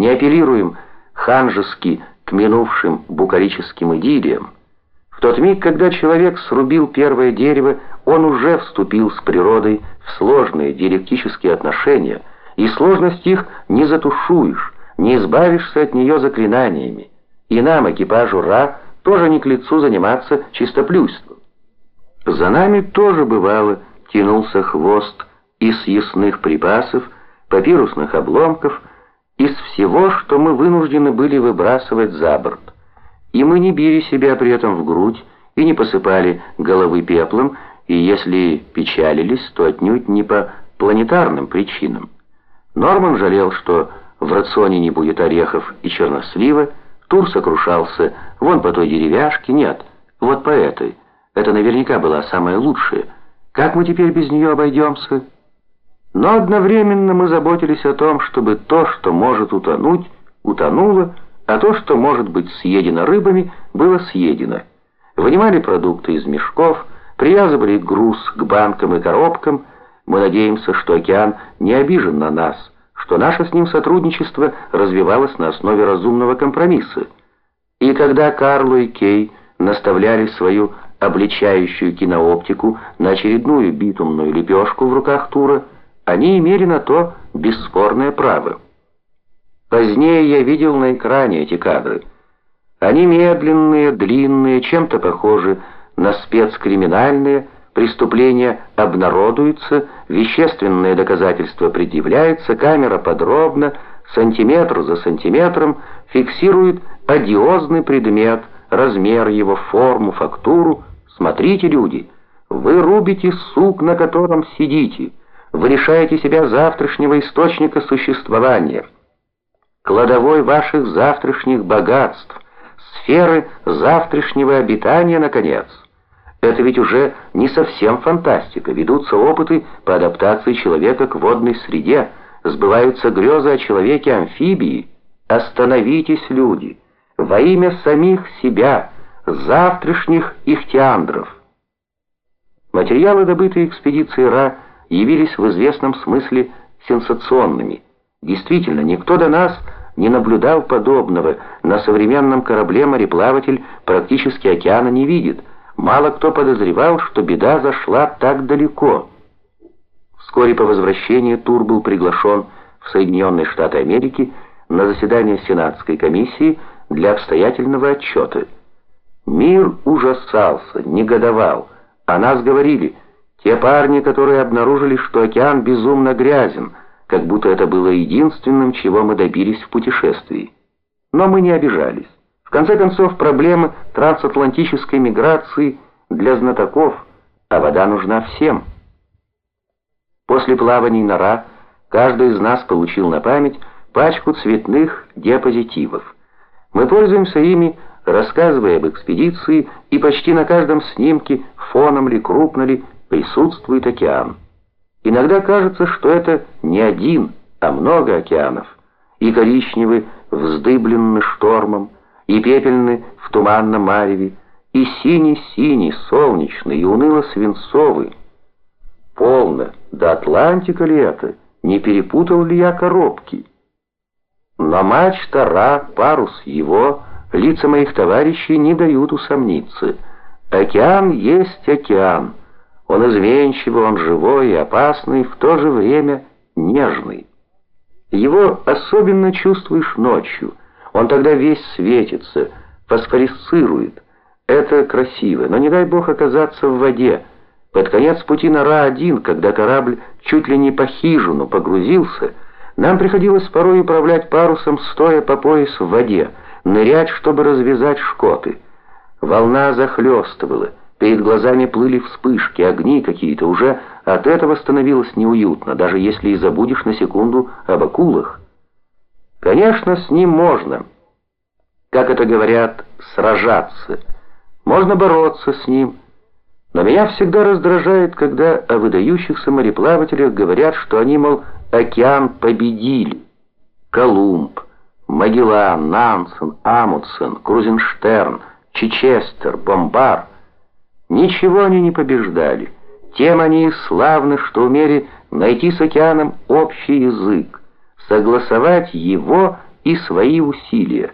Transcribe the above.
не апеллируем ханжески к минувшим букарическим идиллиям. В тот миг, когда человек срубил первое дерево, он уже вступил с природой в сложные диалектические отношения, и сложность их не затушуешь, не избавишься от нее заклинаниями. И нам, экипажу Ра, тоже не к лицу заниматься чистоплюйством. За нами тоже бывало тянулся хвост из съестных припасов, папирусных обломков, из всего, что мы вынуждены были выбрасывать за борт. И мы не били себя при этом в грудь и не посыпали головы пеплом, и если печалились, то отнюдь не по планетарным причинам. Норман жалел, что в рационе не будет орехов и чернослива, Тур сокрушался вон по той деревяшке, нет, вот по этой. Это наверняка была самая лучшая. Как мы теперь без нее обойдемся? Но одновременно мы заботились о том, чтобы то, что может утонуть, утонуло, а то, что может быть съедено рыбами, было съедено. Вынимали продукты из мешков, привязывали груз к банкам и коробкам. Мы надеемся, что океан не обижен на нас, что наше с ним сотрудничество развивалось на основе разумного компромисса. И когда Карло и Кей наставляли свою обличающую кинооптику на очередную битумную лепешку в руках Тура, они имели на то бесспорное право. Позднее я видел на экране эти кадры. Они медленные, длинные, чем-то похожи на спецкриминальные, преступления обнародуются, вещественные доказательства предъявляются, камера подробно, сантиметр за сантиметром фиксирует одиозный предмет, размер его, форму, фактуру. Смотрите, люди, вы рубите сук, на котором сидите, вы лишаете себя завтрашнего источника существования кладовой ваших завтрашних богатств, сферы завтрашнего обитания, наконец. Это ведь уже не совсем фантастика, ведутся опыты по адаптации человека к водной среде, сбываются грезы о человеке-амфибии. Остановитесь, люди, во имя самих себя, завтрашних ихтиандров. Материалы, добытые экспедицией Ра, явились в известном смысле сенсационными. Действительно, никто до нас не наблюдал подобного. На современном корабле мореплаватель практически океана не видит. Мало кто подозревал, что беда зашла так далеко. Вскоре по возвращении Тур был приглашен в Соединенные Штаты Америки на заседание Сенатской комиссии для обстоятельного отчета. Мир ужасался, негодовал. О нас говорили, те парни, которые обнаружили, что океан безумно грязен – как будто это было единственным, чего мы добились в путешествии. Но мы не обижались. В конце концов, проблема трансатлантической миграции для знатоков, а вода нужна всем. После плаваний на Ра каждый из нас получил на память пачку цветных диапозитивов. Мы пользуемся ими, рассказывая об экспедиции, и почти на каждом снимке, фоном ли, крупно ли, присутствует океан. Иногда кажется, что это не один, а много океанов, и коричневый вздыбленный штормом, и пепельный в туманном мареве, и синий-синий, солнечный, и уныло-свинцовый. Полно, до Атлантика ли это? Не перепутал ли я коробки? Но мачта, ра, парус его, лица моих товарищей не дают усомниться. Океан есть океан. Он изменчивый, он живой и опасный, в то же время нежный. Его особенно чувствуешь ночью. Он тогда весь светится, фосфорисцирует. Это красиво, но не дай бог оказаться в воде. Под конец пути на Ра-1, когда корабль чуть ли не по хижину погрузился, нам приходилось порой управлять парусом, стоя по пояс в воде, нырять, чтобы развязать шкоты. Волна захлестывала. Перед глазами плыли вспышки, огни какие-то. Уже от этого становилось неуютно, даже если и забудешь на секунду об акулах. Конечно, с ним можно, как это говорят, сражаться. Можно бороться с ним. Но меня всегда раздражает, когда о выдающихся мореплавателях говорят, что они, мол, океан победили. Колумб, Магеллан, Нансен, Амундсен, Крузенштерн, Чичестер, Бомбар — Ничего они не побеждали. Тем они и славны, что умели найти с океаном общий язык, согласовать его и свои усилия.